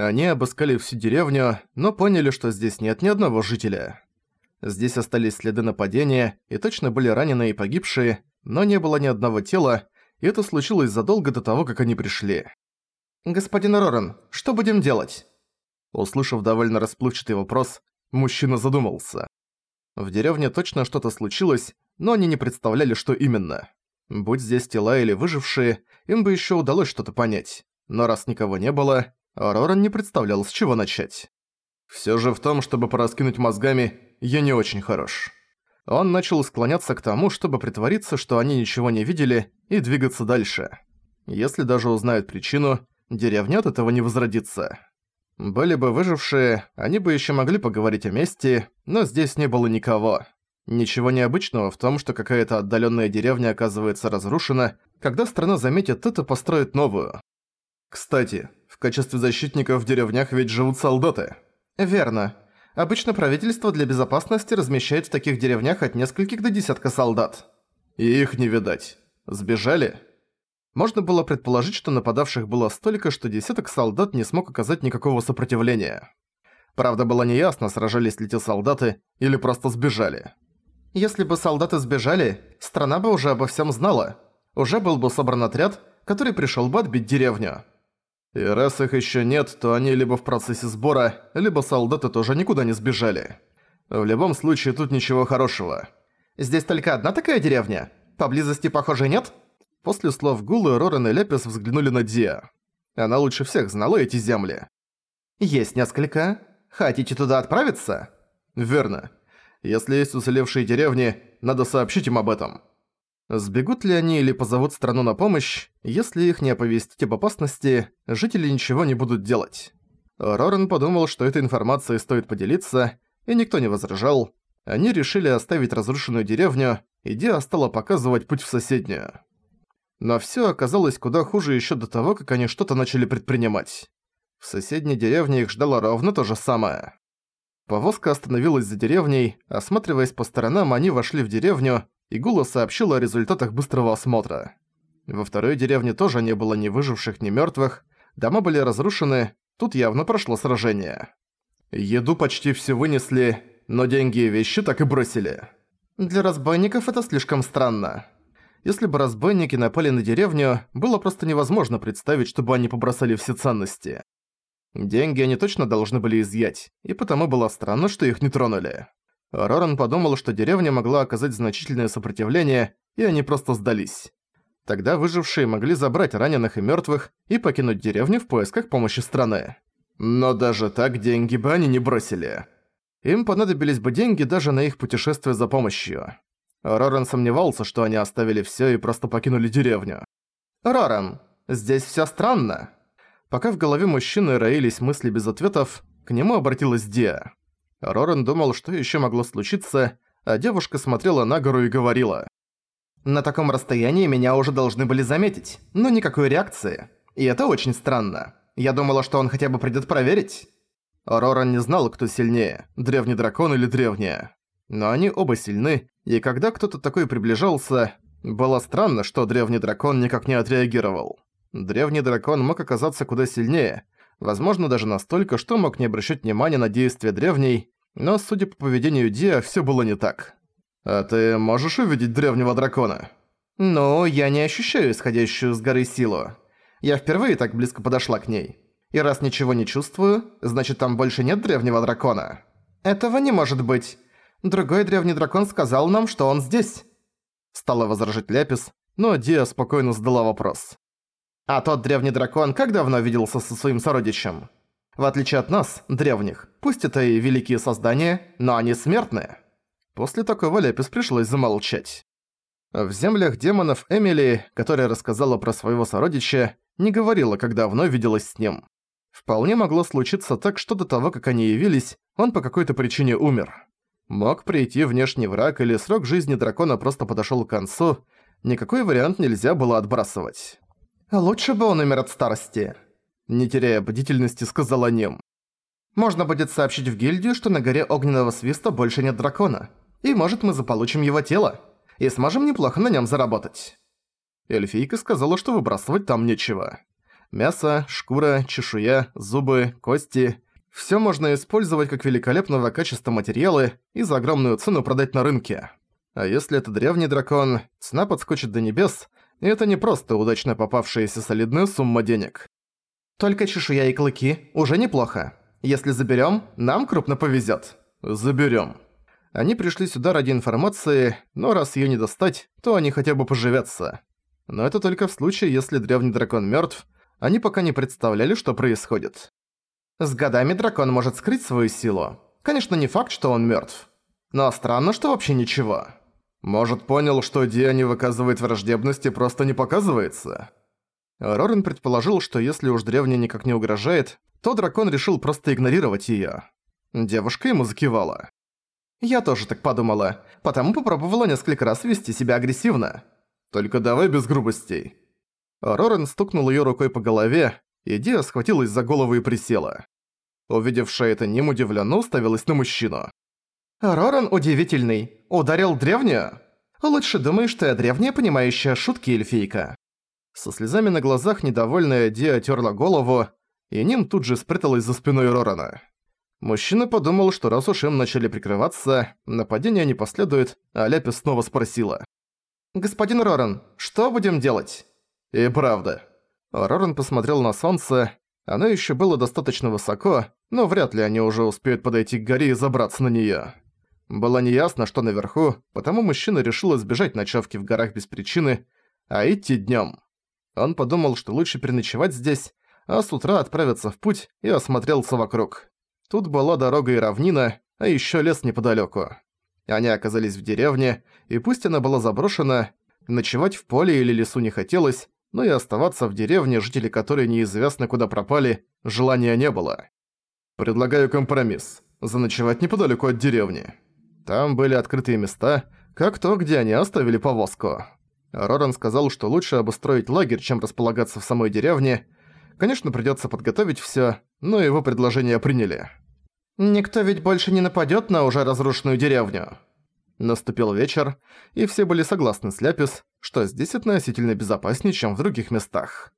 Они обыскали всю деревню, но поняли, что здесь нет ни одного жителя. Здесь остались следы нападения, и точно были раненые и погибшие, но не было ни одного тела, и это случилось задолго до того, как они пришли. «Господин Рорен, что будем делать?» Услышав довольно расплывчатый вопрос, мужчина задумался. В деревне точно что-то случилось, но они не представляли, что именно. Будь здесь тела или выжившие, им бы еще удалось что-то понять. Но раз никого не было, Роран не представлял, с чего начать. Все же в том, чтобы пораскинуть мозгами, я не очень хорош. Он начал склоняться к тому, чтобы притвориться, что они ничего не видели, и двигаться дальше. Если даже узнают причину, деревня от этого не возродится. Были бы выжившие, они бы еще могли поговорить о месте, но здесь не было никого. Ничего необычного в том, что какая-то отдаленная деревня оказывается разрушена, когда страна заметит это, построит новую. Кстати, качестве защитников в деревнях ведь живут солдаты. Верно. Обычно правительство для безопасности размещает в таких деревнях от нескольких до десятка солдат. И их не видать. Сбежали? Можно было предположить, что нападавших было столько, что десяток солдат не смог оказать никакого сопротивления. Правда, было неясно, сражались ли те солдаты или просто сбежали. Если бы солдаты сбежали, страна бы уже обо всем знала. Уже был бы собран отряд, который пришел бы отбить деревню. И раз их еще нет, то они либо в процессе сбора, либо солдаты тоже никуда не сбежали. В любом случае, тут ничего хорошего. Здесь только одна такая деревня? Поблизости, похоже, нет? После слов Гулы, Рорен и Лепис взглянули на Диа. Она лучше всех знала эти земли. «Есть несколько. Хотите туда отправиться?» «Верно. Если есть уцелевшие деревни, надо сообщить им об этом». Сбегут ли они или позовут страну на помощь, если их не оповестить об опасности, жители ничего не будут делать. Рорен подумал, что этой информацией стоит поделиться, и никто не возражал. Они решили оставить разрушенную деревню, и Диа стала показывать путь в соседнюю. Но всё оказалось куда хуже ещё до того, как они что-то начали предпринимать. В соседней деревне их ждало ровно то же самое. Повозка остановилась за деревней, осматриваясь по сторонам, они вошли в деревню, и Гула сообщила о результатах быстрого осмотра. Во второй деревне тоже не было ни выживших, ни мёртвых, дома были разрушены, тут явно прошло сражение. Еду почти все вынесли, но деньги и вещи так и бросили. Для разбойников это слишком странно. Если бы разбойники напали на деревню, было просто невозможно представить, чтобы они побросали все ценности. Деньги они точно должны были изъять, и потому было странно, что их не тронули. Роран подумал, что деревня могла оказать значительное сопротивление, и они просто сдались. Тогда выжившие могли забрать раненых и мертвых и покинуть деревню в поисках помощи страны. Но даже так деньги бы они не бросили. Им понадобились бы деньги даже на их путешествие за помощью. Роран сомневался, что они оставили всё и просто покинули деревню. «Роран, здесь всё странно». Пока в голове мужчины роились мысли без ответов, к нему обратилась Диа. Роран думал, что ещё могло случиться, а девушка смотрела на гору и говорила. «На таком расстоянии меня уже должны были заметить, но никакой реакции. И это очень странно. Я думала, что он хотя бы придёт проверить». Роран не знал, кто сильнее, древний дракон или древняя. Но они оба сильны, и когда кто-то такой приближался, было странно, что древний дракон никак не отреагировал. Древний дракон мог оказаться куда сильнее, возможно даже настолько, что мог не обращать внимания на действия древней, но судя по поведению Диа, всё было не так. «А ты можешь увидеть древнего дракона?» «Ну, я не ощущаю исходящую с горы силу. Я впервые так близко подошла к ней. И раз ничего не чувствую, значит там больше нет древнего дракона. Этого не может быть. Другой древний дракон сказал нам, что он здесь». Стала возражать Ляпис, но Диа спокойно задала вопрос. «А тот древний дракон как давно виделся со своим сородичем? В отличие от нас, древних, пусть это и великие создания, но они смертные». После такого Ляпис пришлось замолчать. В землях демонов Эмили, которая рассказала про своего сородича, не говорила, когда давно виделась с ним. Вполне могло случиться так, что до того, как они явились, он по какой-то причине умер. Мог прийти внешний враг или срок жизни дракона просто подошёл к концу, никакой вариант нельзя было отбрасывать. «Лучше бы он умер от старости», — не теряя бдительности, сказала Нем. «Можно будет сообщить в гильдию, что на горе Огненного Свиста больше нет дракона, и может мы заполучим его тело, и сможем неплохо на нём заработать». Эльфийка сказала, что выбрасывать там нечего. Мясо, шкура, чешуя, зубы, кости – все можно использовать как великолепного качества материалы и за огромную цену продать на рынке. А если это древний дракон, цена подскочит до небес, и это не просто удачно попавшаяся солидная сумма денег. Только чешуя и клыки уже неплохо. Если заберем, нам крупно повезет. Заберем. Они пришли сюда ради информации, но раз ее не достать, то они хотя бы поживятся. Но это только в случае, если древний дракон мертв. Они пока не представляли, что происходит. С годами дракон может скрыть свою силу. Конечно, не факт, что он мертв. Но странно, что вообще ничего. Может, понял, что Диане выказывает враждебность и просто не показывается? Рорен предположил, что если уж древняя никак не угрожает, то дракон решил просто игнорировать её. Девушка ему закивала. Я тоже так подумала, потому попробовала несколько раз вести себя агрессивно. Только давай без грубостей. Рорен стукнул её рукой по голове, и Диа схватилась за голову и присела. Увидевшая это Ним удивлённо уставилась на мужчину. «Роран удивительный. Ударил древнюю? Лучше думай, что я древняя, понимающая шутки эльфийка». Со слезами на глазах недовольная Ди отерла голову, и Ним тут же спряталась за спиной Рорана. Мужчина подумал, что раз уж им начали прикрываться, нападение не последует, а Ляпис снова спросила. «Господин Роран, что будем делать?» «И правда». Роран посмотрел на солнце, оно еще было достаточно высоко, но вряд ли они уже успеют подойти к горе и забраться на неё. Было неясно, что наверху, потому мужчина решил избежать ночевки в горах без причины, а идти днём. Он подумал, что лучше переночевать здесь, а с утра отправиться в путь и осмотрелся вокруг. Тут была дорога и равнина, а ещё лес неподалёку. Они оказались в деревне, и пусть она была заброшена, ночевать в поле или лесу не хотелось, но и оставаться в деревне, жители которой неизвестно куда пропали, желания не было. Предлагаю компромисс. Заночевать неподалёку от деревни. Там были открытые места, как то, где они оставили повозку. Роран сказал, что лучше обустроить лагерь, чем располагаться в самой деревне. Конечно, придётся подготовить всё, но его предложение приняли. «Никто ведь больше не нападёт на уже разрушенную деревню». Наступил вечер, и все были согласны с Ляпис, что здесь относительно безопаснее, чем в других местах.